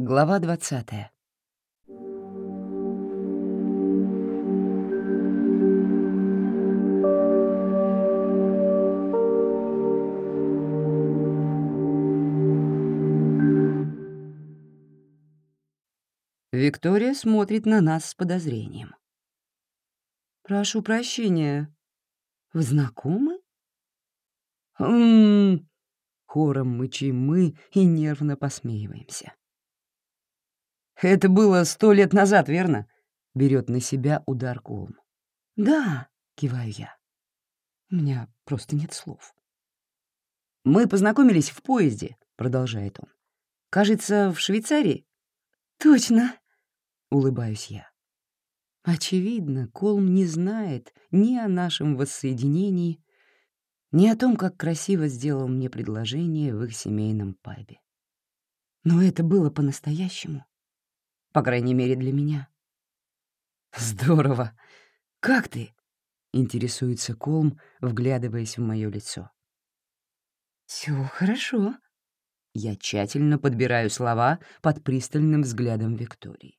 Глава двадцатая. Виктория смотрит на нас с подозрением. «Прошу прощения. Вы знакомы?» «М-м-м», хором мычим мы и нервно посмеиваемся. «Это было сто лет назад, верно?» — берет на себя удар Колм. «Да», — киваю я. У меня просто нет слов. «Мы познакомились в поезде», — продолжает он. «Кажется, в Швейцарии?» «Точно», — улыбаюсь я. Очевидно, Колм не знает ни о нашем воссоединении, ни о том, как красиво сделал мне предложение в их семейном пабе. Но это было по-настоящему. По крайней мере, для меня. «Здорово! Как ты?» — интересуется Колм, вглядываясь в мое лицо. Все хорошо». Я тщательно подбираю слова под пристальным взглядом Виктории.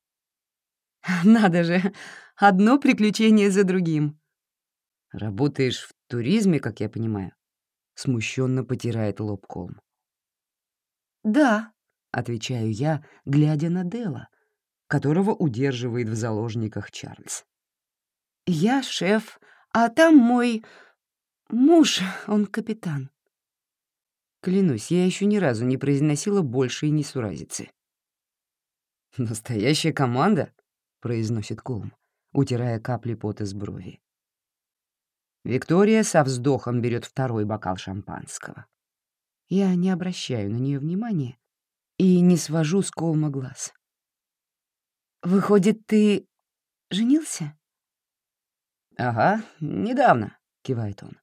«Надо же, одно приключение за другим». «Работаешь в туризме, как я понимаю?» Смущенно потирает лоб Колм. «Да», — отвечаю я, глядя на Дела, которого удерживает в заложниках Чарльз. «Я шеф, а там мой муж, он капитан». Клянусь, я еще ни разу не произносила большей несуразицы. «Настоящая команда?» — произносит Колм, утирая капли пота с брови. Виктория со вздохом берет второй бокал шампанского. Я не обращаю на нее внимания и не свожу с Колма глаз. «Выходит, ты женился?» «Ага, недавно», — кивает он.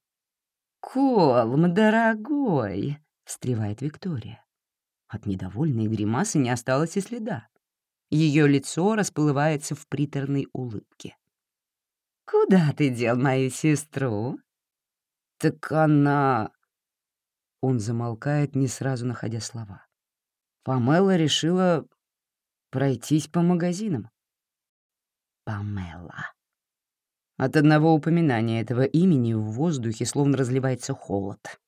«Колм, дорогой», — встревает Виктория. От недовольной гримасы не осталось и следа. Ее лицо расплывается в приторной улыбке. «Куда ты дел мою сестру?» «Так она...» Он замолкает, не сразу находя слова. Памела решила пройтись по магазинам. Памела. От одного упоминания этого имени в воздухе словно разливается холод.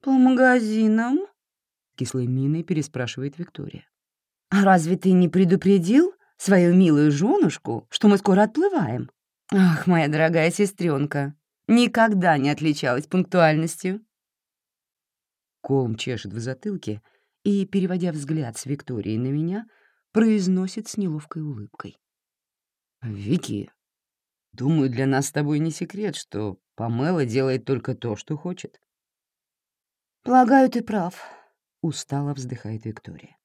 «По магазинам?» — кислой миной переспрашивает Виктория. «А разве ты не предупредил свою милую женушку, что мы скоро отплываем? Ах, моя дорогая сестренка, никогда не отличалась пунктуальностью». Колм чешет в затылке — и, переводя взгляд с Виктории на меня, произносит с неловкой улыбкой. «Вики, думаю, для нас с тобой не секрет, что Памела делает только то, что хочет». «Полагаю, ты прав», — устало вздыхает Виктория.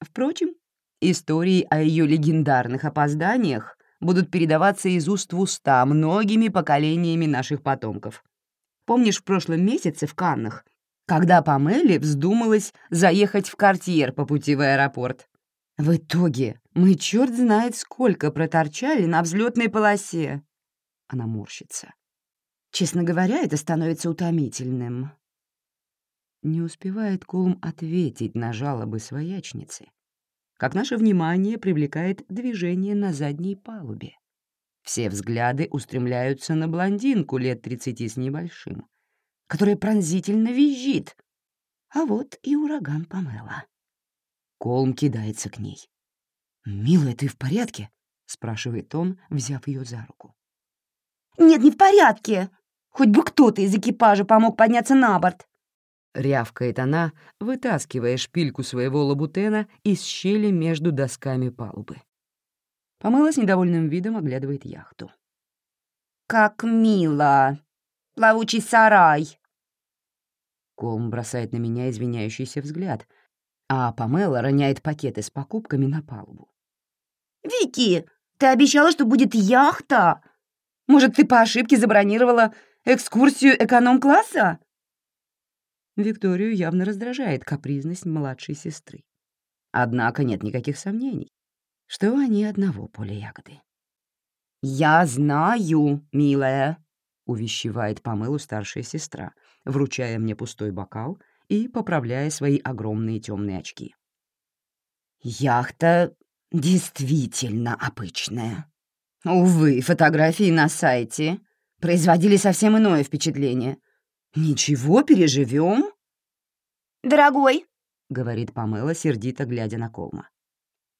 Впрочем, истории о ее легендарных опозданиях будут передаваться из уст в уста многими поколениями наших потомков. Помнишь, в прошлом месяце в Каннах когда Памеле вздумалось заехать в картьер по пути в аэропорт. В итоге мы черт знает сколько проторчали на взлетной полосе. Она морщится. Честно говоря, это становится утомительным. Не успевает Колм ответить на жалобы своячницы, как наше внимание привлекает движение на задней палубе. Все взгляды устремляются на блондинку лет тридцати с небольшим, которая пронзительно визжит. А вот и ураган Памела. Колм кидается к ней. «Милая, ты в порядке?» — спрашивает он, взяв ее за руку. «Нет, не в порядке. Хоть бы кто-то из экипажа помог подняться на борт». Рявкает она, вытаскивая шпильку своего лабутена из щели между досками палубы. Помыла с недовольным видом оглядывает яхту. «Как мило! Плавучий сарай!» Колм бросает на меня извиняющийся взгляд, а Памела роняет пакеты с покупками на палубу. «Вики, ты обещала, что будет яхта! Может, ты по ошибке забронировала экскурсию эконом-класса?» Викторию явно раздражает капризность младшей сестры. Однако нет никаких сомнений, что они одного поля ягоды. «Я знаю, милая», — увещевает Памелу старшая сестра, вручая мне пустой бокал и поправляя свои огромные темные очки. Яхта действительно обычная. Увы, фотографии на сайте производили совсем иное впечатление. Ничего, переживем. «Дорогой», — говорит Памела, сердито глядя на Колма.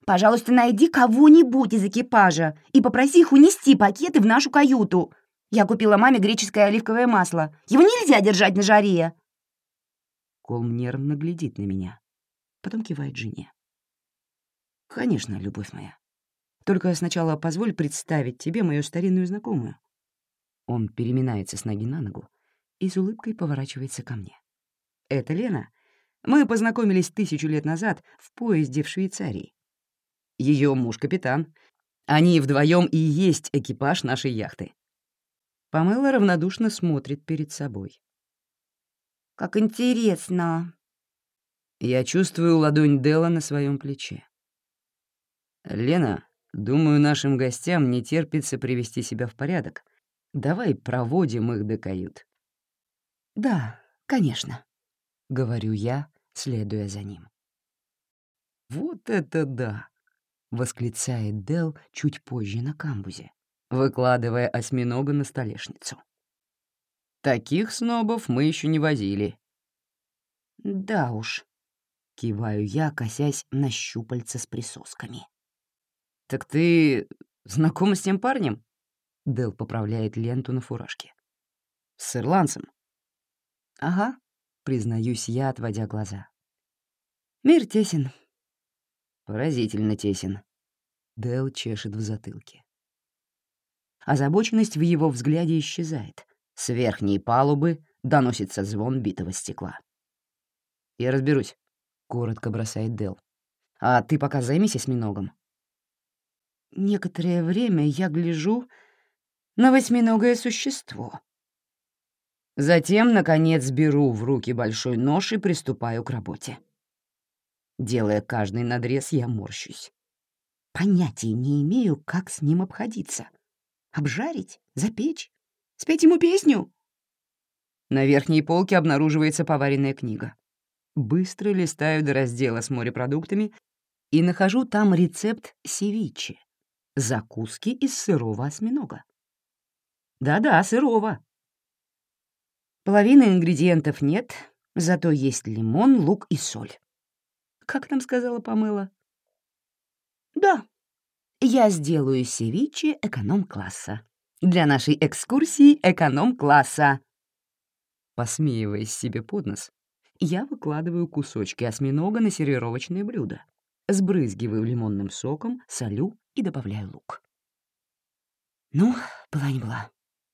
«пожалуйста, найди кого-нибудь из экипажа и попроси их унести пакеты в нашу каюту. Я купила маме греческое оливковое масло. Его нельзя держать на жаре». Колм нервно глядит на меня, потом кивает жене. «Конечно, любовь моя. Только сначала позволь представить тебе мою старинную знакомую». Он переминается с ноги на ногу и с улыбкой поворачивается ко мне. «Это Лена. Мы познакомились тысячу лет назад в поезде в Швейцарии. Ее муж — капитан. Они вдвоем и есть экипаж нашей яхты». Памела равнодушно смотрит перед собой. «Как интересно». Я чувствую ладонь Дела на своем плече. «Лена, думаю, нашим гостям не терпится привести себя в порядок. Давай проводим их до кают». «Да, конечно», — говорю я, следуя за ним. «Вот это да!» — восклицает Дел чуть позже на камбузе, выкладывая осьминога на столешницу. «Таких снобов мы еще не возили». «Да уж», — киваю я, косясь на щупальца с присосками. «Так ты знаком с тем парнем?» Дел поправляет ленту на фуражке. «С ирландцем?» «Ага», — признаюсь я, отводя глаза. «Мир тесен». «Поразительно тесен». Дел чешет в затылке. Озабоченность в его взгляде исчезает. С верхней палубы доносится звон битого стекла. «Я разберусь», — коротко бросает Дел. «А ты пока займись осьминогом». Некоторое время я гляжу на восьминогое существо. Затем, наконец, беру в руки большой нож и приступаю к работе. Делая каждый надрез, я морщусь. Понятия не имею, как с ним обходиться. Обжарить? Запечь? Спеть ему песню? На верхней полке обнаруживается поваренная книга. Быстро листаю до раздела с морепродуктами и нахожу там рецепт севичи — закуски из сырого осьминога. Да-да, сырого. Половины ингредиентов нет, зато есть лимон, лук и соль. Как нам сказала Памела? Да, я сделаю севиче эконом-класса. Для нашей экскурсии эконом-класса. Посмеиваясь себе под нос, я выкладываю кусочки осьминога на сервировочное блюдо, сбрызгиваю лимонным соком, солю и добавляю лук. Ну, была не была.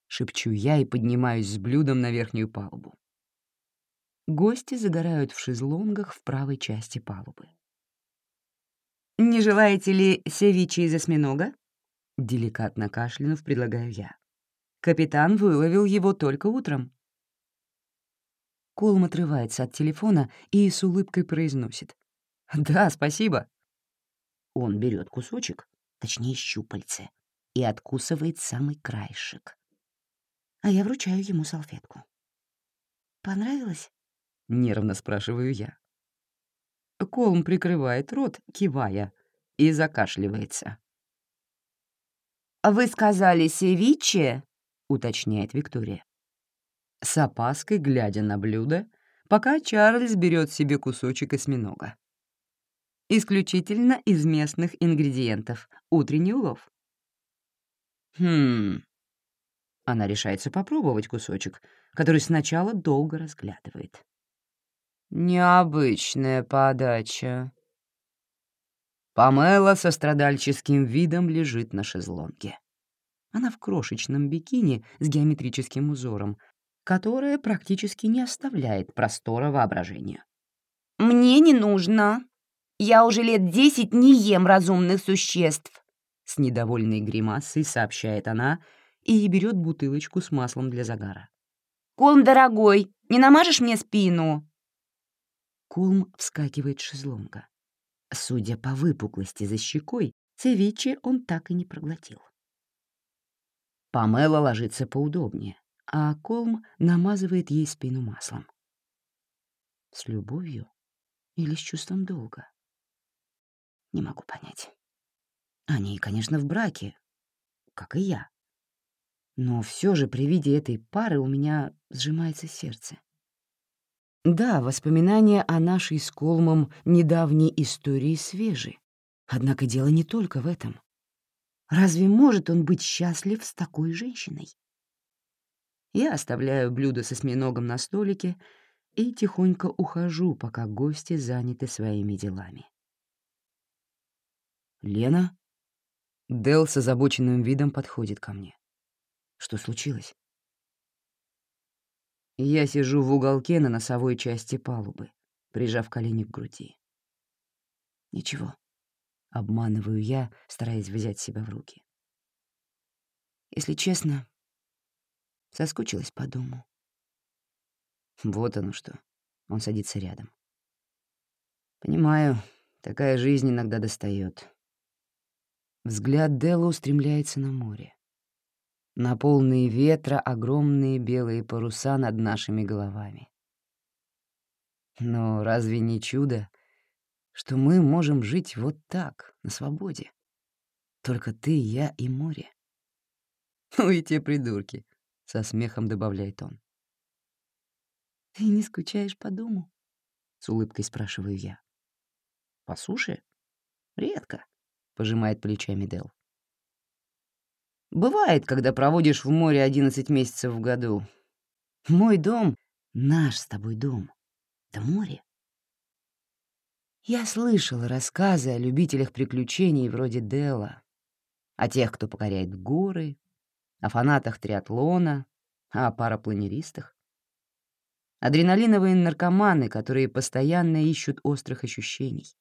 — шепчу я и поднимаюсь с блюдом на верхнюю палубу. Гости загорают в шезлонгах в правой части палубы. «Не желаете ли севичи из осьминога?» Деликатно кашлянув, предлагаю я. Капитан выловил его только утром. Колм отрывается от телефона и с улыбкой произносит. «Да, спасибо». Он берет кусочек, точнее щупальце, и откусывает самый краешек а я вручаю ему салфетку. «Понравилось?» — нервно спрашиваю я. Колм прикрывает рот, кивая, и закашливается. «А «Вы сказали севиче?» — уточняет Виктория. С опаской, глядя на блюдо, пока Чарльз берет себе кусочек осьминога. Исключительно из местных ингредиентов. Утренний улов. Хм, она решается попробовать кусочек, который сначала долго разглядывает. «Необычная подача». Памела со страдальческим видом лежит на шезлонге. Она в крошечном бикини с геометрическим узором, которое практически не оставляет простора воображения. «Мне не нужно. Я уже лет десять не ем разумных существ», — с недовольной гримасой сообщает она и берет бутылочку с маслом для загара. «Колм, дорогой, не намажешь мне спину?» Колм вскакивает с шезлонга. Судя по выпуклости за щекой, цевичи он так и не проглотил. Памела ложится поудобнее, а Колм намазывает ей спину маслом. С любовью или с чувством долга? Не могу понять. Они, конечно, в браке, как и я. Но все же при виде этой пары у меня сжимается сердце. Да, воспоминания о нашей с Колмом недавней истории свежи. Однако дело не только в этом. Разве может он быть счастлив с такой женщиной? Я оставляю блюдо со осьминогом на столике и тихонько ухожу, пока гости заняты своими делами. «Лена?» Дел с озабоченным видом подходит ко мне. Что случилось? Я сижу в уголке на носовой части палубы, прижав колени к груди. Ничего. Обманываю я, стараясь взять себя в руки. Если честно, соскучилась по дому. Вот оно что. Он садится рядом. Понимаю, такая жизнь иногда достает. Взгляд Делла устремляется на море. На полные ветра огромные белые паруса над нашими головами. Но разве не чудо, что мы можем жить вот так, на свободе? Только ты, я и море. «Ну и те придурки», — со смехом добавляет он. «Ты не скучаешь по дому?» — с улыбкой спрашиваю я. «По суше? Редко пожимает плечами Дел. Бывает, когда проводишь в море 11 месяцев в году. Мой дом — наш с тобой дом. Это море. Я слышала рассказы о любителях приключений вроде Дела, о тех, кто покоряет горы, о фанатах триатлона, о парапланеристах. Адреналиновые наркоманы, которые постоянно ищут острых ощущений.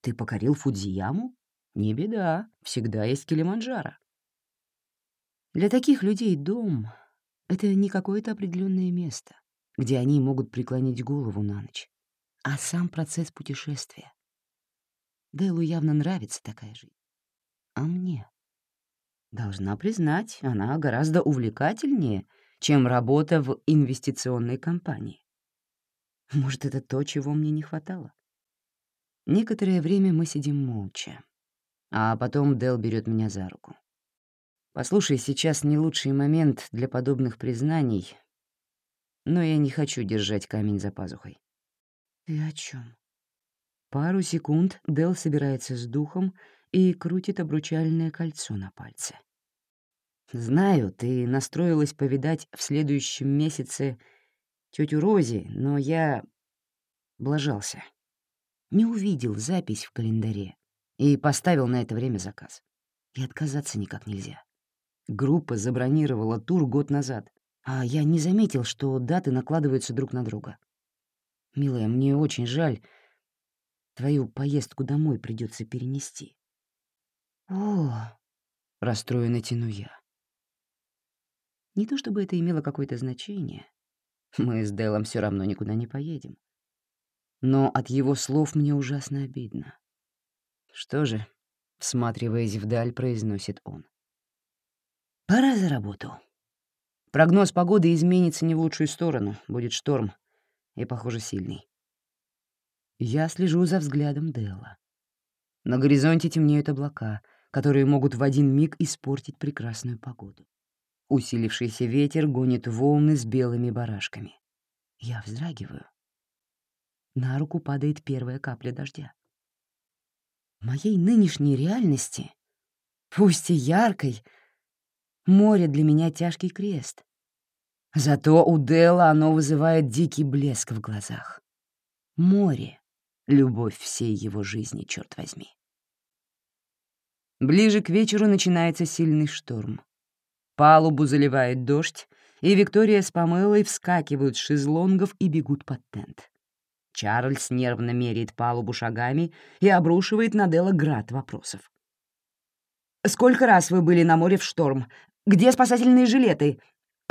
Ты покорил Фудзияму? Не беда, всегда есть Килиманджаро. Для таких людей дом — это не какое-то определенное место, где они могут преклонить голову на ночь, а сам процесс путешествия. Дэлу явно нравится такая жизнь. А мне? Должна признать, она гораздо увлекательнее, чем работа в инвестиционной компании. Может, это то, чего мне не хватало? Некоторое время мы сидим молча. А потом Дел берет меня за руку. «Послушай, сейчас не лучший момент для подобных признаний, но я не хочу держать камень за пазухой». «Ты о чем? Пару секунд Дел собирается с духом и крутит обручальное кольцо на пальце. «Знаю, ты настроилась повидать в следующем месяце тетю Рози, но я блажался. Не увидел запись в календаре и поставил на это время заказ. И отказаться никак нельзя. Группа забронировала тур год назад, а я не заметил, что даты накладываются друг на друга. Милая, мне очень жаль. Твою поездку домой придется перенести. О, расстроенно тяну я. Не то чтобы это имело какое-то значение. Мы с Делом все равно никуда не поедем. Но от его слов мне ужасно обидно. Что же, всматриваясь вдаль, произносит он. Пора за работу. Прогноз погоды изменится не в лучшую сторону, будет шторм, и, похоже, сильный. Я слежу за взглядом Делла. На горизонте темнеют облака, которые могут в один миг испортить прекрасную погоду. Усилившийся ветер гонит волны с белыми барашками. Я вздрагиваю. На руку падает первая капля дождя моей нынешней реальности, пусть и яркой, море для меня тяжкий крест. Зато у Дела оно вызывает дикий блеск в глазах. Море — любовь всей его жизни, черт возьми. Ближе к вечеру начинается сильный шторм. Палубу заливает дождь, и Виктория с Памелой вскакивают с шезлонгов и бегут под тент. Чарльз нервно меряет палубу шагами и обрушивает на Делла град вопросов. «Сколько раз вы были на море в шторм? Где спасательные жилеты?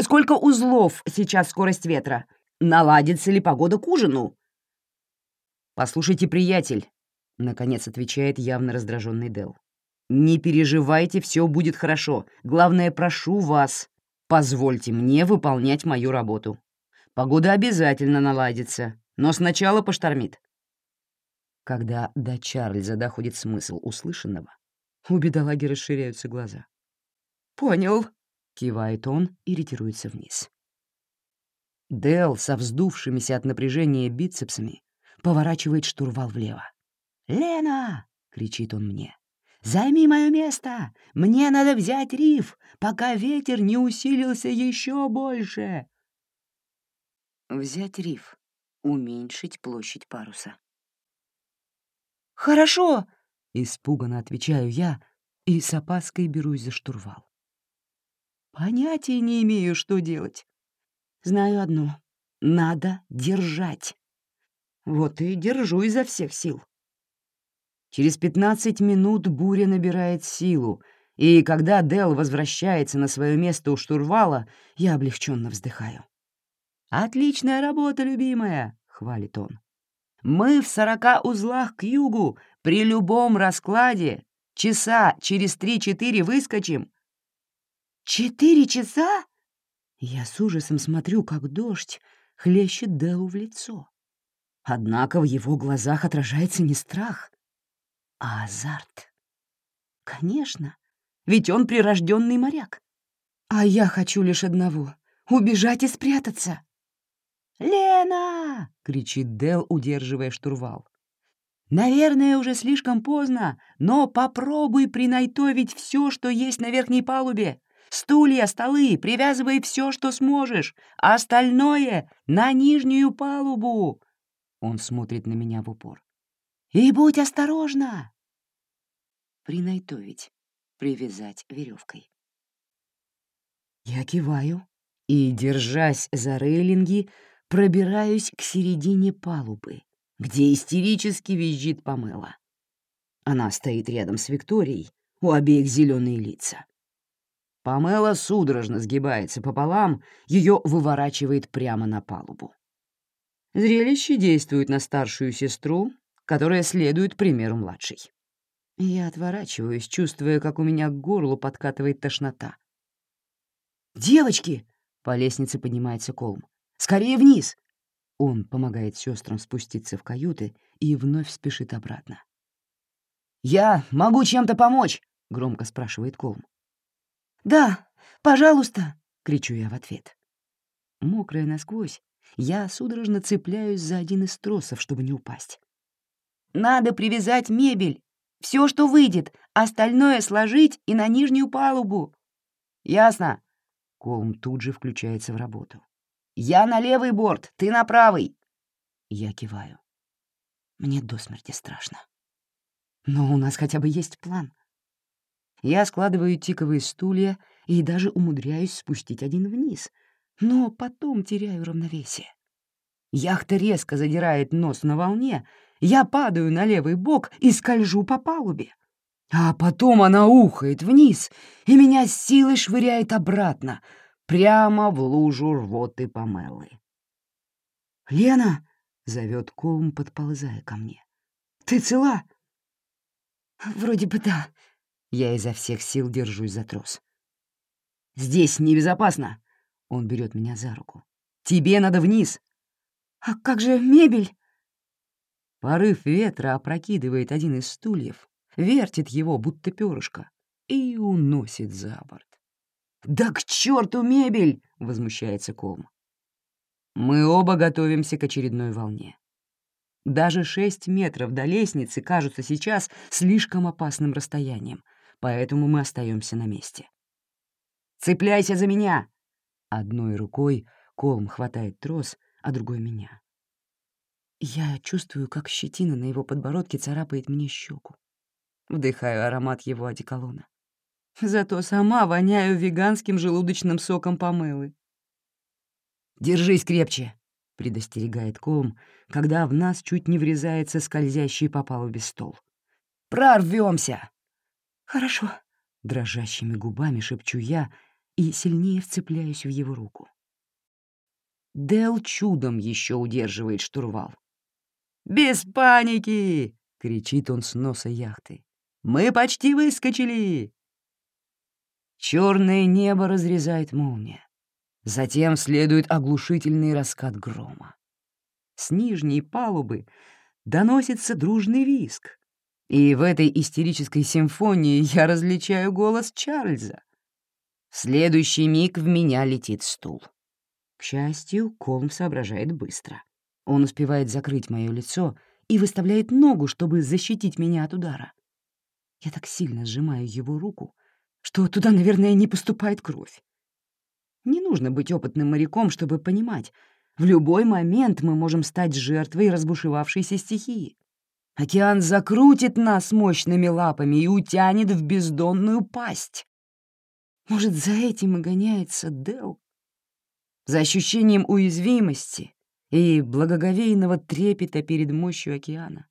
Сколько узлов сейчас скорость ветра? Наладится ли погода к ужину?» «Послушайте, приятель», — наконец отвечает явно раздраженный Дел. «Не переживайте, все будет хорошо. Главное, прошу вас, позвольте мне выполнять мою работу. Погода обязательно наладится но сначала поштормит. Когда до Чарльза доходит смысл услышанного, у бедолаги расширяются глаза. «Понял», — кивает он и ретируется вниз. Дел со вздувшимися от напряжения бицепсами поворачивает штурвал влево. «Лена!» — кричит он мне. «Займи мое место! Мне надо взять риф, пока ветер не усилился еще больше!» Взять риф. Уменьшить площадь паруса. «Хорошо!» — испуганно отвечаю я и с опаской берусь за штурвал. Понятия не имею, что делать. Знаю одно — надо держать. Вот и держу изо всех сил. Через пятнадцать минут буря набирает силу, и когда Дел возвращается на свое место у штурвала, я облегченно вздыхаю. «Отличная работа, любимая!» — хвалит он. Мы в сорока узлах к югу, при любом раскладе. Часа через три-четыре выскочим». «Четыре часа?» Я с ужасом смотрю, как дождь хлещет Делу в лицо. Однако в его глазах отражается не страх, а азарт. Конечно, ведь он прирожденный моряк. А я хочу лишь одного — убежать и спрятаться. «Лена!» — кричит Дел, удерживая штурвал. «Наверное, уже слишком поздно, но попробуй принайтовить все, что есть на верхней палубе. Стулья, столы, привязывай все, что сможешь, а остальное — на нижнюю палубу!» Он смотрит на меня в упор. «И будь осторожна!» Принайтовить, привязать веревкой. Я киваю и, держась за рейлинги, пробираюсь к середине палубы, где истерически визжит Памела. Она стоит рядом с Викторией, у обеих зеленые лица. Памела судорожно сгибается пополам, ее выворачивает прямо на палубу. Зрелище действует на старшую сестру, которая следует примеру младшей. Я отворачиваюсь, чувствуя, как у меня к горлу подкатывает тошнота. «Девочки!» — по лестнице поднимается Колм. Скорее вниз!» Он помогает сестрам спуститься в каюты и вновь спешит обратно. «Я могу чем-то помочь?» — громко спрашивает Колм. «Да, пожалуйста!» — кричу я в ответ. Мокрая насквозь, я судорожно цепляюсь за один из тросов, чтобы не упасть. «Надо привязать мебель! Все, что выйдет, остальное сложить и на нижнюю палубу!» «Ясно!» Колм тут же включается в работу. «Я на левый борт, ты на правый!» Я киваю. Мне до смерти страшно. Но у нас хотя бы есть план. Я складываю тиковые стулья и даже умудряюсь спустить один вниз, но потом теряю равновесие. Яхта резко задирает нос на волне, я падаю на левый бок и скольжу по палубе. А потом она ухает вниз, и меня с силой швыряет обратно — прямо в лужу рвоты Памелы. «Лена!» — зовет Колм, подползая ко мне. «Ты цела?» «Вроде бы да». Я изо всех сил держусь за трос. «Здесь небезопасно!» — он берет меня за руку. «Тебе надо вниз!» «А как же мебель?» Порыв ветра опрокидывает один из стульев, вертит его, будто перышко, и уносит за борт. «Да к черту мебель!» — возмущается Колм. Мы оба готовимся к очередной волне. Даже шесть метров до лестницы кажутся сейчас слишком опасным расстоянием, поэтому мы остаемся на месте. «Цепляйся за меня!» Одной рукой Колм хватает трос, а другой — меня. Я чувствую, как щетина на его подбородке царапает мне щеку. Вдыхаю аромат его одеколона. Зато сама воняю веганским желудочным соком помылы. «Держись крепче», — предостерегает Колм, когда в нас чуть не врезается скользящий по палубе стол. «Прорвемся!» «Хорошо», — дрожащими губами шепчу я и сильнее вцепляюсь в его руку. Дел чудом еще удерживает штурвал. «Без паники!» — кричит он с носа яхты. «Мы почти выскочили!» Черное небо разрезает молния. Затем следует оглушительный раскат грома. С нижней палубы доносится дружный виск. И в этой истерической симфонии я различаю голос Чарльза. В следующий миг в меня летит стул. К счастью, Колм соображает быстро. Он успевает закрыть мое лицо и выставляет ногу, чтобы защитить меня от удара. Я так сильно сжимаю его руку, что туда, наверное, не поступает кровь. Не нужно быть опытным моряком, чтобы понимать, в любой момент мы можем стать жертвой разбушевавшейся стихии. Океан закрутит нас мощными лапами и утянет в бездонную пасть. Может, за этим и гоняется Дел? За ощущением уязвимости и благоговейного трепета перед мощью океана.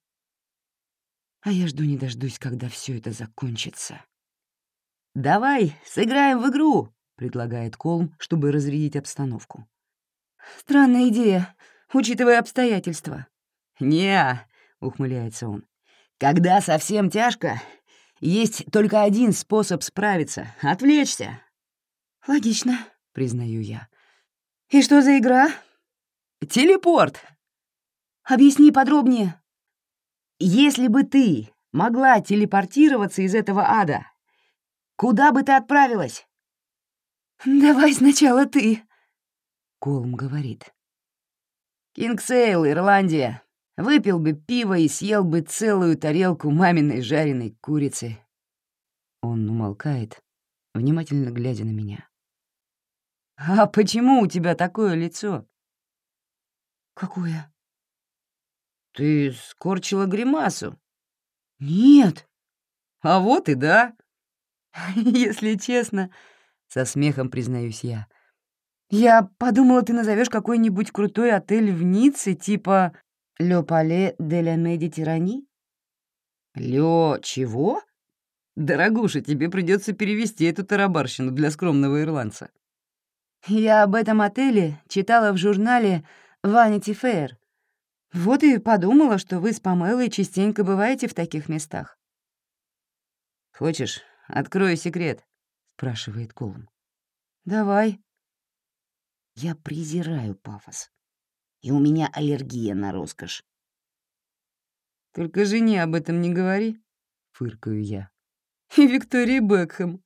А я жду не дождусь, когда все это закончится. «Давай, сыграем в игру!» — предлагает Колм, чтобы разрядить обстановку. «Странная идея, учитывая обстоятельства». «Не-а», ухмыляется он. «Когда совсем тяжко, есть только один способ справиться — отвлечься». «Логично», — признаю я. «И что за игра?» «Телепорт». «Объясни подробнее». «Если бы ты могла телепортироваться из этого ада, куда бы ты отправилась?» «Давай сначала ты», — Колм говорит. «Кингсейл, Ирландия. Выпил бы пиво и съел бы целую тарелку маминой жареной курицы». Он умолкает, внимательно глядя на меня. «А почему у тебя такое лицо?» «Какое?» «Ты скорчила гримасу». «Нет». «А вот и да». «Если честно», — со смехом признаюсь я, «я подумала, ты назовешь какой-нибудь крутой отель в Ницце, типа «Ле Пале де ла Медитерани?» «Лё чего?» «Дорогуша, тебе придется перевести эту тарабарщину для скромного ирландца». «Я об этом отеле читала в журнале Vanity Fair. Вот и подумала, что вы с Памелой частенько бываете в таких местах». «Хочешь, открою секрет?» — спрашивает Колум. «Давай». Я презираю пафос и у меня аллергия на роскошь. «Только жене об этом не говори», — фыркаю я. «И Виктории Бекхэм».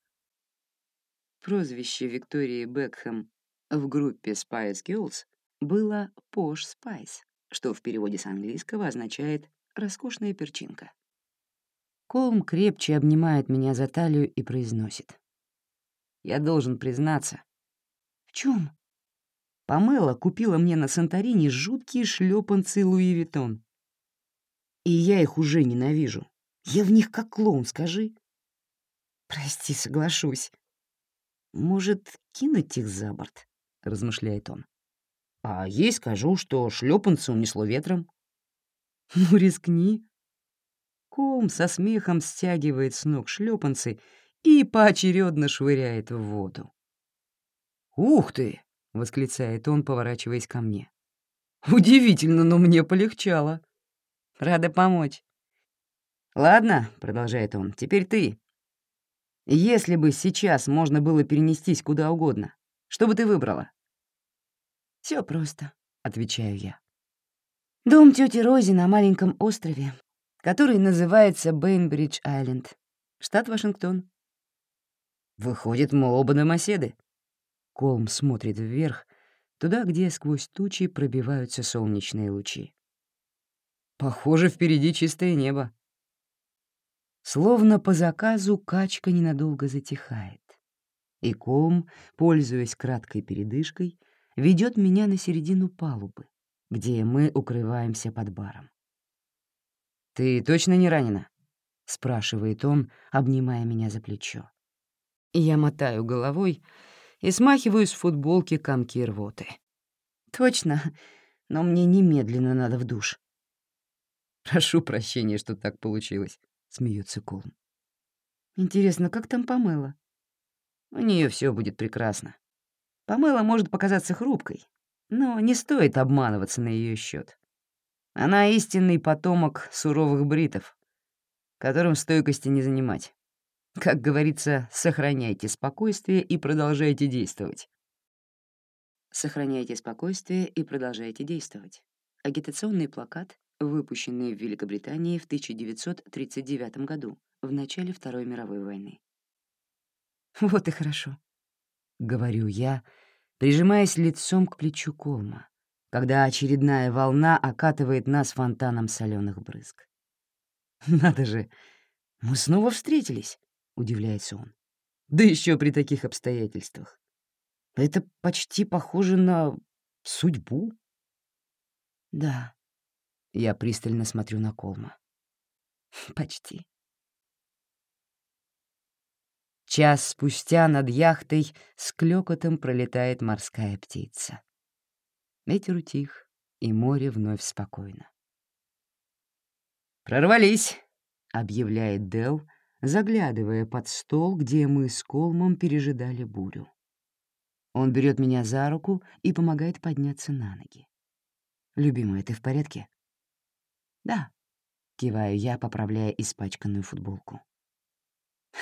Прозвище Виктории Бекхэм в группе Spice Girls было «Posh Spice», что в переводе с английского означает «роскошная перчинка». Колм крепче обнимает меня за талию и произносит. «Я должен признаться». «В чем? Памела купила мне на Санторини жуткие шлепанцы Луи Виттон. И я их уже ненавижу. Я в них как клоун, скажи. Прости, соглашусь. Может, кинуть их за борт? Размышляет он. А ей скажу, что шлепанцы унесло ветром. Ну, рискни. Ком со смехом стягивает с ног шлепанцы и поочередно швыряет в воду. «Ух ты!» — восклицает он, поворачиваясь ко мне. «Удивительно, но мне полегчало. Рада помочь». «Ладно», — продолжает он, — «теперь ты. Если бы сейчас можно было перенестись куда угодно, что бы ты выбрала?» Все просто», — отвечаю я. «Дом тети Рози на маленьком острове, который называется Бейнбридж-Айленд, штат Вашингтон». «Выходит, мы оба домоседы», Колм смотрит вверх, туда, где сквозь тучи пробиваются солнечные лучи. Похоже, впереди чистое небо. Словно по заказу качка ненадолго затихает. И Колм, пользуясь краткой передышкой, ведет меня на середину палубы, где мы укрываемся под баром. «Ты точно не ранена?» — спрашивает он, обнимая меня за плечо. Я мотаю головой, и смахиваю с футболки комки рвоты. «Точно, но мне немедленно надо в душ». «Прошу прощения, что так получилось», — смеется Колм. «Интересно, как там помыла?» «У нее все будет прекрасно. Помыла может показаться хрупкой, но не стоит обманываться на ее счет. Она истинный потомок суровых бритов, которым стойкости не занимать. Как говорится, сохраняйте спокойствие и продолжайте действовать. Сохраняйте спокойствие и продолжайте действовать. Агитационный плакат выпущенный в Великобритании в 1939 году, в начале Второй мировой войны. «Вот и хорошо», — говорю я, прижимаясь лицом к плечу Колма, когда очередная волна окатывает нас фонтаном соленых брызг. «Надо же, мы снова встретились», — удивляется он. «Да еще при таких обстоятельствах. Это почти похоже на судьбу». «Да», — я пристально смотрю на Колма. «Почти». Час спустя над яхтой с клёкотом пролетает морская птица. Ветер утих, и море вновь спокойно. «Прорвались!» — объявляет Дел, заглядывая под стол, где мы с Колмом пережидали бурю. Он берет меня за руку и помогает подняться на ноги. «Любимая, ты в порядке?» «Да», — киваю я, поправляя испачканную футболку.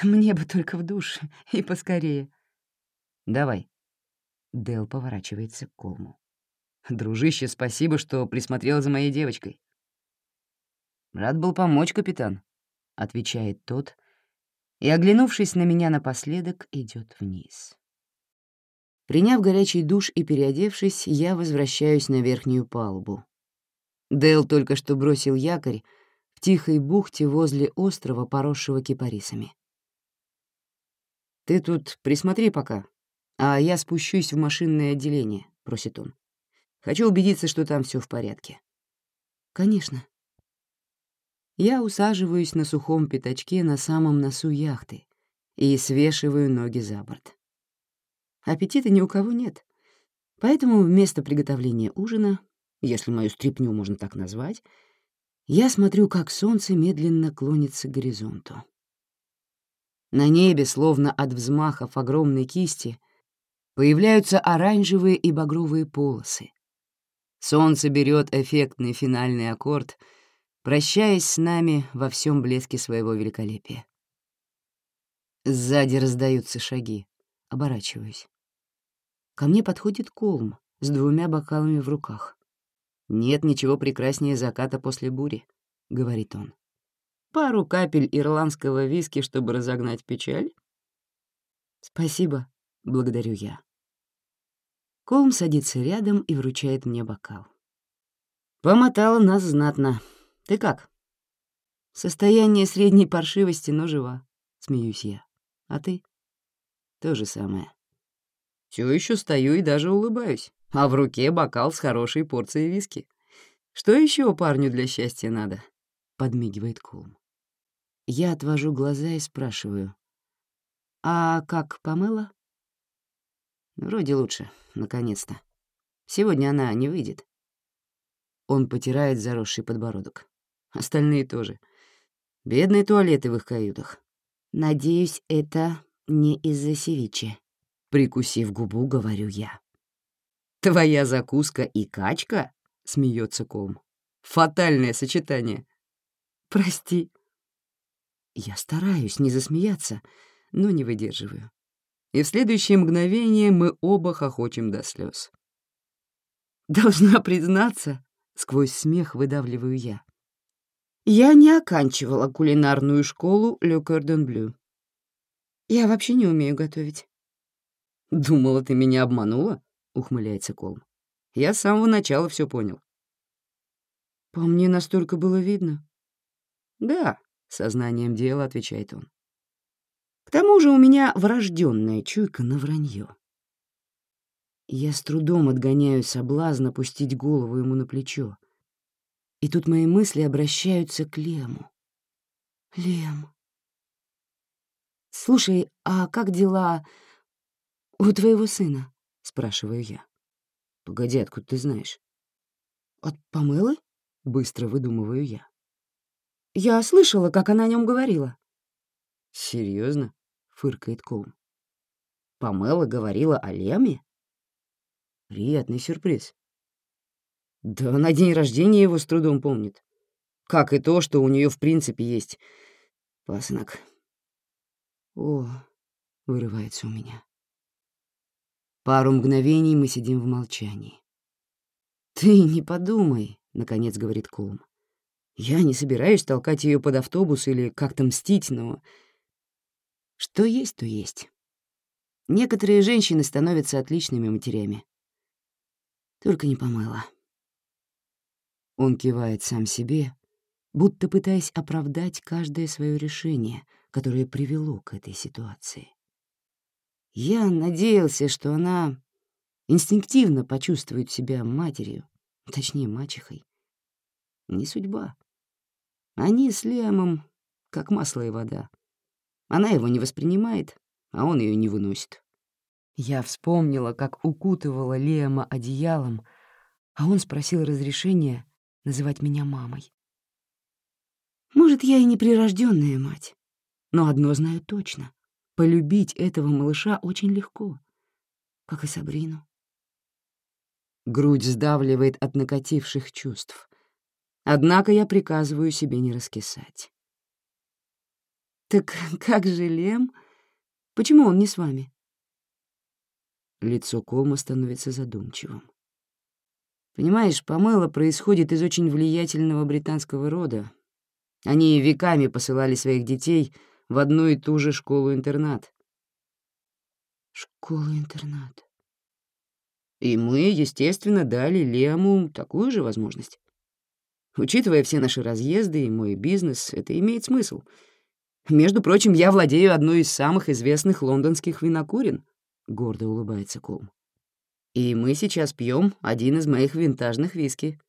«Мне бы только в душ, и поскорее». «Давай». Дел поворачивается к Колму. «Дружище, спасибо, что присмотрел за моей девочкой». «Рад был помочь, капитан», — отвечает тот, и, оглянувшись на меня напоследок, идет вниз. Приняв горячий душ и переодевшись, я возвращаюсь на верхнюю палубу. Дэл только что бросил якорь в тихой бухте возле острова, поросшего кипарисами. «Ты тут присмотри пока, а я спущусь в машинное отделение», — просит он. «Хочу убедиться, что там все в порядке». «Конечно». Я усаживаюсь на сухом пятачке на самом носу яхты и свешиваю ноги за борт. Аппетита ни у кого нет, поэтому вместо приготовления ужина, если мою стряпню можно так назвать, я смотрю, как солнце медленно клонится к горизонту. На небе, словно от взмахов огромной кисти, появляются оранжевые и багровые полосы. Солнце берет эффектный финальный аккорд, прощаясь с нами во всем блеске своего великолепия. Сзади раздаются шаги. Оборачиваюсь. Ко мне подходит Колм с двумя бокалами в руках. «Нет ничего прекраснее заката после бури», — говорит он. Пару капель ирландского виски, чтобы разогнать печаль? Спасибо, благодарю я. Колм садится рядом и вручает мне бокал. Помотала нас знатно. Ты как? Состояние средней паршивости, но жива, смеюсь я. А ты? То же самое. Все еще стою и даже улыбаюсь, а в руке бокал с хорошей порцией виски. Что еще парню для счастья надо? Подмигивает Колм. Я отвожу глаза и спрашиваю. «А как помыла?» «Вроде лучше, наконец-то. Сегодня она не выйдет». Он потирает заросший подбородок. Остальные тоже. Бедные туалеты в их каютах. «Надеюсь, это не из-за севичи», — прикусив губу, говорю я. «Твоя закуска и качка?» — смеется Ком. «Фатальное сочетание». «Прости», я стараюсь не засмеяться, но не выдерживаю. И в следующее мгновение мы оба хохочем до слез. «Должна признаться», — сквозь смех выдавливаю я. «Я не оканчивала кулинарную школу Ле Кордон Блю. Я вообще не умею готовить». «Думала, ты меня обманула?» — ухмыляется Колм. «Я с самого начала все понял». «По мне настолько было видно». «Да, Сознанием дела отвечает он. К тому же у меня врожденная чуйка на вранье. Я с трудом отгоняю соблазн опустить голову ему на плечо. И тут мои мысли обращаются к Лему. Лем. «Слушай, а как дела у твоего сына?» — спрашиваю я. «Погоди, откуда ты знаешь?» «От Помылы?» — быстро выдумываю я. Я слышала, как она о нем говорила. Серьезно? фыркает Коун. Памела говорила о Леме? Приятный сюрприз. Да на день рождения его с трудом помнит. Как и то, что у нее в принципе есть пасынок. О, вырывается у меня. Пару мгновений мы сидим в молчании. «Ты не подумай», — наконец говорит Колм. Я не собираюсь толкать ее под автобус или как-то мстить, но... Что есть, то есть. Некоторые женщины становятся отличными матерями. Только не помыла. Он кивает сам себе, будто пытаясь оправдать каждое свое решение, которое привело к этой ситуации. Я надеялся, что она инстинктивно почувствует себя матерью, точнее, мачехой. Не судьба. Они с Лиамом как масло и вода. Она его не воспринимает, а он ее не выносит. Я вспомнила, как укутывала Лиама одеялом, а он спросил разрешения называть меня мамой. Может, я и не прирожденная мать, но одно знаю точно — полюбить этого малыша очень легко, как и Сабрину. Грудь сдавливает от накативших чувств. Однако я приказываю себе не раскисать. «Так как же Лем? Почему он не с вами?» Лицо Колма становится задумчивым. Понимаешь, помыло происходит из очень влиятельного британского рода. Они веками посылали своих детей в одну и ту же школу-интернат. Школу-интернат. И мы, естественно, дали Лему такую же возможность. Учитывая все наши разъезды и мой бизнес, это имеет смысл. Между прочим, я владею одной из самых известных лондонских винокурен, — гордо улыбается Колм. И мы сейчас пьем один из моих винтажных виски.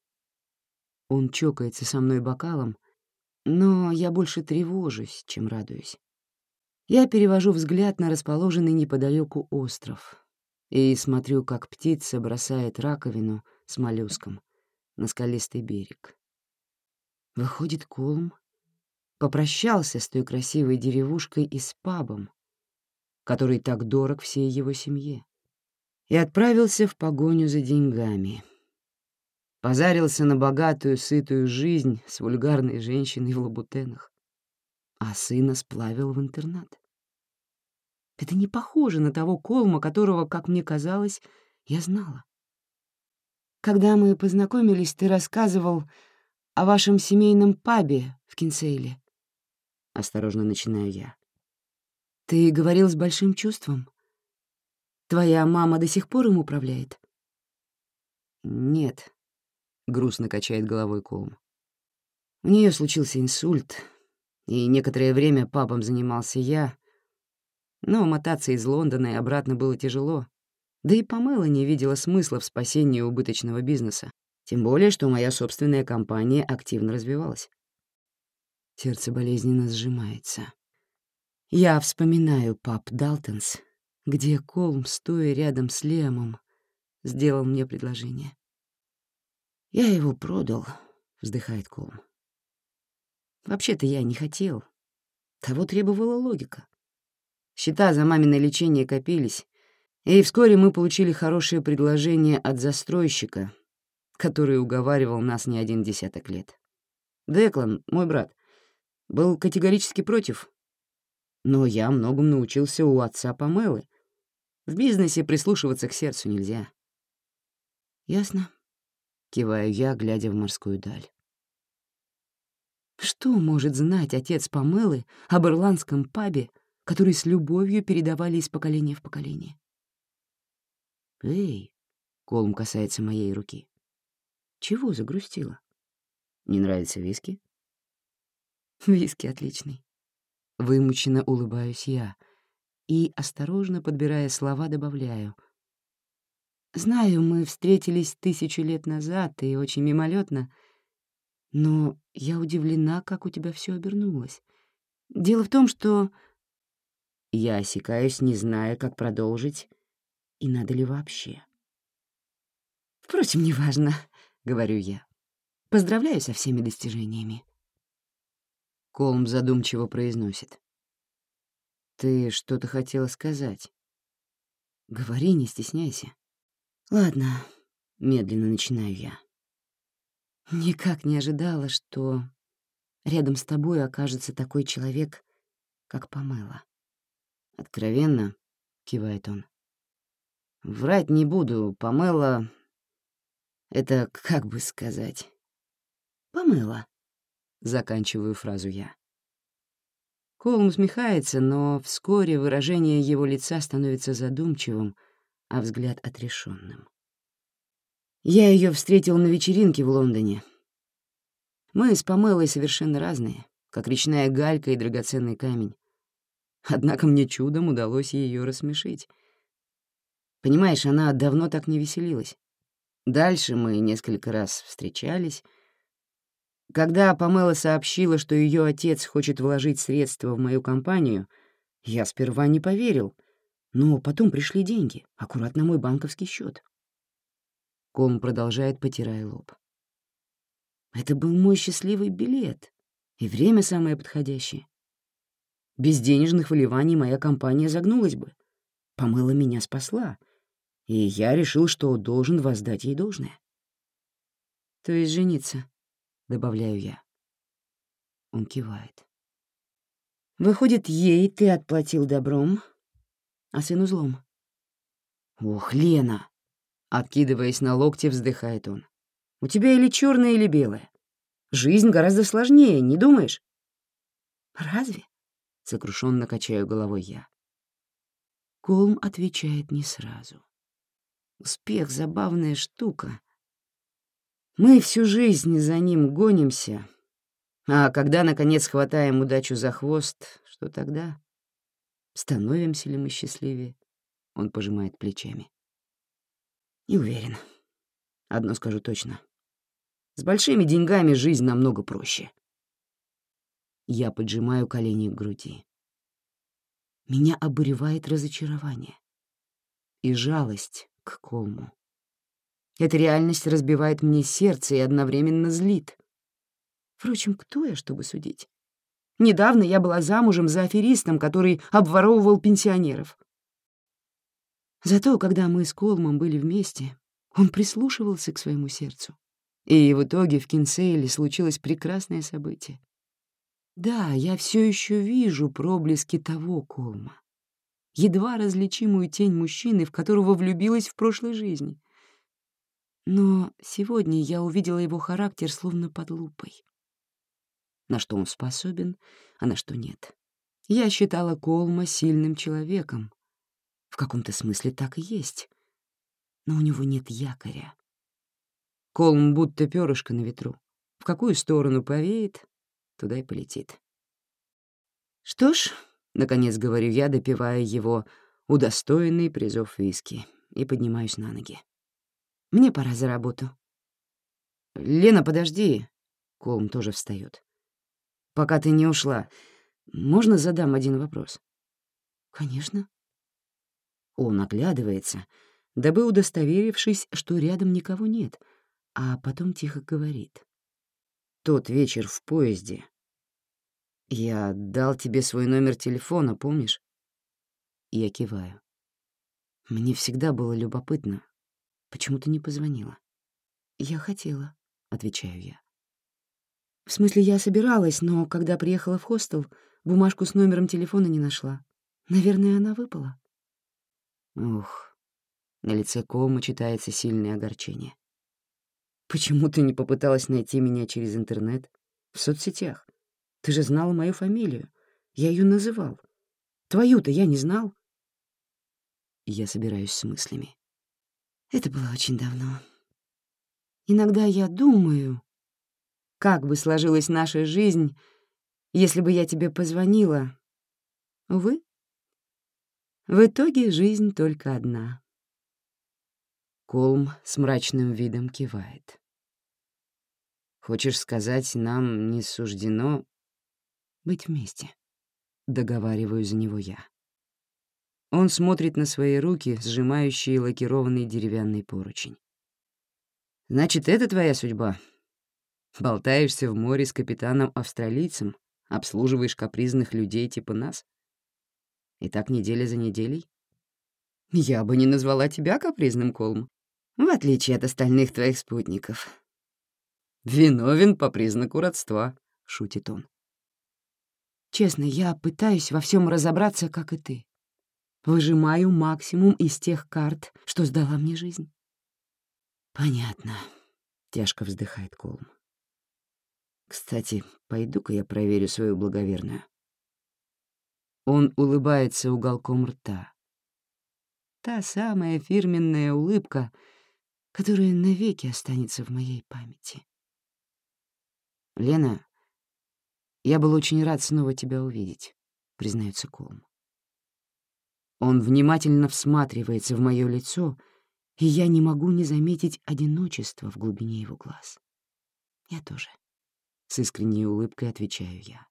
Он чокается со мной бокалом, но я больше тревожусь, чем радуюсь. Я перевожу взгляд на расположенный неподалеку остров и смотрю, как птица бросает раковину с моллюском на скалистый берег. Выходит, Колм попрощался с той красивой деревушкой и с пабом, который так дорог всей его семье, и отправился в погоню за деньгами. Позарился на богатую, сытую жизнь с вульгарной женщиной в лабутенах, а сына сплавил в интернат. Это не похоже на того Колма, которого, как мне казалось, я знала. Когда мы познакомились, ты рассказывал о вашем семейном пабе в Кинсейле. Осторожно начинаю я. Ты говорил с большим чувством. Твоя мама до сих пор им управляет? Нет, — грустно качает головой Колм. У нее случился инсульт, и некоторое время пабом занимался я, но мотаться из Лондона и обратно было тяжело, да и Памела не видела смысла в спасении убыточного бизнеса. Тем более, что моя собственная компания активно развивалась. Сердце болезненно сжимается. Я вспоминаю пап Далтонс, где Колм, стоя рядом с Лемом, сделал мне предложение. «Я его продал», — вздыхает Колм. «Вообще-то я не хотел. Того требовала логика. Счета за маминое лечение копились, и вскоре мы получили хорошее предложение от застройщика, который уговаривал нас не один десяток лет. Деклан, мой брат, был категорически против. Но я многому научился у отца Памелы. В бизнесе прислушиваться к сердцу нельзя. «Ясно», — киваю я, глядя в морскую даль. Что может знать отец Памелы об ирландском пабе, который с любовью передавали из поколения в поколение? «Эй!» — Колм касается моей руки. Чего загрустила? Не нравится виски? Виски отличный. Вымученно улыбаюсь я и, осторожно подбирая слова, добавляю. Знаю, мы встретились тысячу лет назад и очень мимолетно, но я удивлена, как у тебя все обернулось. Дело в том, что... Я осекаюсь, не зная, как продолжить, и надо ли вообще. Впрочем, неважно. — говорю я. «Поздравляю со всеми достижениями». Колм задумчиво произносит. «Ты что-то хотела сказать?» «Говори, не стесняйся». «Ладно», — медленно начинаю я. «Никак не ожидала, что рядом с тобой окажется такой человек, как Памела». «Откровенно», — кивает он. «Врать не буду, Памела это как бы сказать? Помыла. заканчиваю фразу я. Колм усмехается, но вскоре выражение его лица становится задумчивым, а взгляд отрешенным. Я ее встретил на вечеринке в Лондоне. Мы с Памелой совершенно разные, как речная галька и драгоценный камень. Однако мне чудом удалось ее рассмешить. Понимаешь, она давно так не веселилась. Дальше мы несколько раз встречались. Когда Памела сообщила, что ее отец хочет вложить средства в мою компанию, я сперва не поверил, но потом пришли деньги, аккурат на мой банковский счет. Ком продолжает, потирая лоб. Это был мой счастливый билет, и время самое подходящее. Без денежных вливаний моя компания загнулась бы. Помыла меня спасла, и я решил, что должен воздать ей должное. «То есть жениться», — добавляю я. Он кивает. «Выходит, ей ты отплатил добром, а сыну злом». «Ох, Лена!» — откидываясь на локти, вздыхает он. «У тебя или черное, или белое. Жизнь гораздо сложнее, не думаешь?» «Разве?» — сокрушенно качаю головой я. Колм отвечает не сразу. Успех — забавная штука. Мы всю жизнь за ним гонимся, а когда, наконец, хватаем удачу за хвост, что тогда? Становимся ли мы счастливее? Он пожимает плечами. Не уверен. Одно скажу точно. С большими деньгами жизнь намного проще. Я поджимаю колени к груди. Меня обуревает разочарование и жалость к Колму. Эта реальность разбивает мне сердце и одновременно злит. Впрочем, кто я, чтобы судить? Недавно я была замужем за аферистом, который обворовывал пенсионеров. Зато, когда мы с Колмом были вместе, он прислушивался к своему сердцу. И в итоге в Кинсейле случилось прекрасное событие. Да, я все еще вижу проблески того Колма едва различимую тень мужчины, в которого влюбилась в прошлой жизни. Но сегодня я увидела его характер словно под лупой. На что он способен, а на что нет. Я считала Колма сильным человеком. В каком-то смысле так и есть. Но у него нет якоря. Колм будто перышко на ветру. В какую сторону повеет, туда и полетит. Что ж, — наконец говорю я, допивая его удостоенный призов виски, и поднимаюсь на ноги. «Мне пора за работу». «Лена, подожди!» — Колм тоже встает. «Пока ты не ушла, можно задам один вопрос?» «Конечно». Он оглядывается, дабы удостоверившись, что рядом никого нет, а потом тихо говорит. «Тот вечер в поезде, «Я дал тебе свой номер телефона, помнишь?» Я киваю. Мне всегда было любопытно. Почему ты не позвонила? «Я хотела», — отвечаю я. В смысле, я собиралась, но когда приехала в хостел, бумажку с номером телефона не нашла. Наверное, она выпала. Ух, на лице Кома читается сильное огорчение. Почему ты не попыталась найти меня через интернет? В соцсетях? Ты же знал мою фамилию. Я ее называл. Твою-то я не знал. Я собираюсь с мыслями. Это было очень давно. Иногда я думаю, как бы сложилась наша жизнь, если бы я тебе позвонила. Увы, в итоге жизнь только одна. Колм с мрачным видом кивает. Хочешь сказать, нам не суждено быть вместе. Договариваю за него я. Он смотрит на свои руки, сжимающие лакированный деревянный поручень. «Значит, это твоя судьба? Болтаешься в море с капитаном-австралийцем, обслуживаешь капризных людей типа нас? И так неделя за неделей? Я бы не назвала тебя капризным, Колм, в отличие от остальных твоих спутников. «Виновен по признаку родства», — шутит он. Честно, я пытаюсь во всем разобраться, как и ты. Выжимаю максимум из тех карт, что сдала мне жизнь. Понятно, — тяжко вздыхает Колм. Кстати, пойду-ка я проверю свою благоверную. Он улыбается уголком рта. Та самая фирменная улыбка, которая навеки останется в моей памяти. «Лена, я был очень рад снова тебя увидеть», — признается Колм. Он внимательно всматривается в мое лицо, и я не могу не заметить одиночество в глубине его глаз. Я тоже. С искренней улыбкой отвечаю я.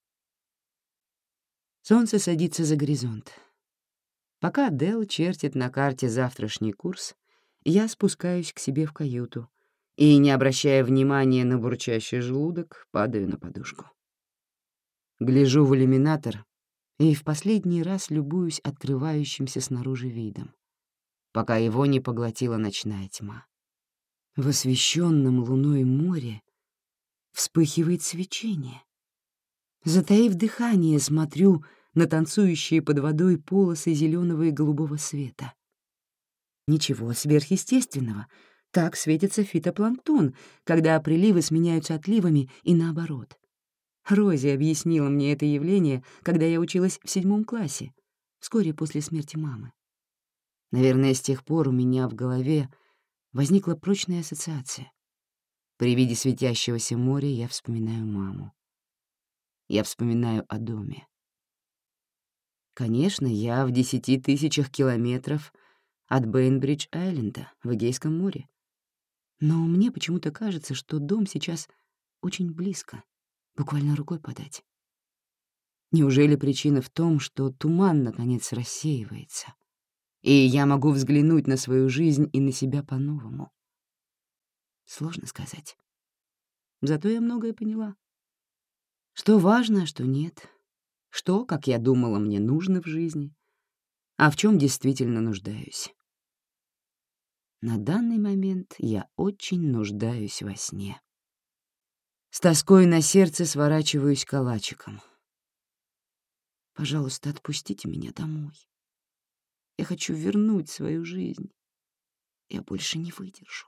Солнце садится за горизонт. Пока Дел чертит на карте завтрашний курс, я спускаюсь к себе в каюту и, не обращая внимания на бурчащий желудок, падаю на подушку. Гляжу в иллюминатор и в последний раз любуюсь открывающимся снаружи видом, пока его не поглотила ночная тьма. В освещенном луной море вспыхивает свечение. Затаив дыхание, смотрю на танцующие под водой полосы зеленого и голубого света. Ничего сверхъестественного. Так светится фитопланктон, когда приливы сменяются отливами и наоборот. Рози объяснила мне это явление, когда я училась в седьмом классе, вскоре после смерти мамы. Наверное, с тех пор у меня в голове возникла прочная ассоциация. При виде светящегося моря я вспоминаю маму. Я вспоминаю о доме. Конечно, я в десяти тысячах километров от Бейнбридж-Айленда в Эгейском море. Но мне почему-то кажется, что дом сейчас очень близко буквально рукой подать. Неужели причина в том, что туман, наконец, рассеивается, и я могу взглянуть на свою жизнь и на себя по-новому? Сложно сказать. Зато я многое поняла. Что важно, а что нет. Что, как я думала, мне нужно в жизни, а в чем действительно нуждаюсь. На данный момент я очень нуждаюсь во сне. С тоской на сердце сворачиваюсь калачиком. Пожалуйста, отпустите меня домой. Я хочу вернуть свою жизнь. Я больше не выдержу.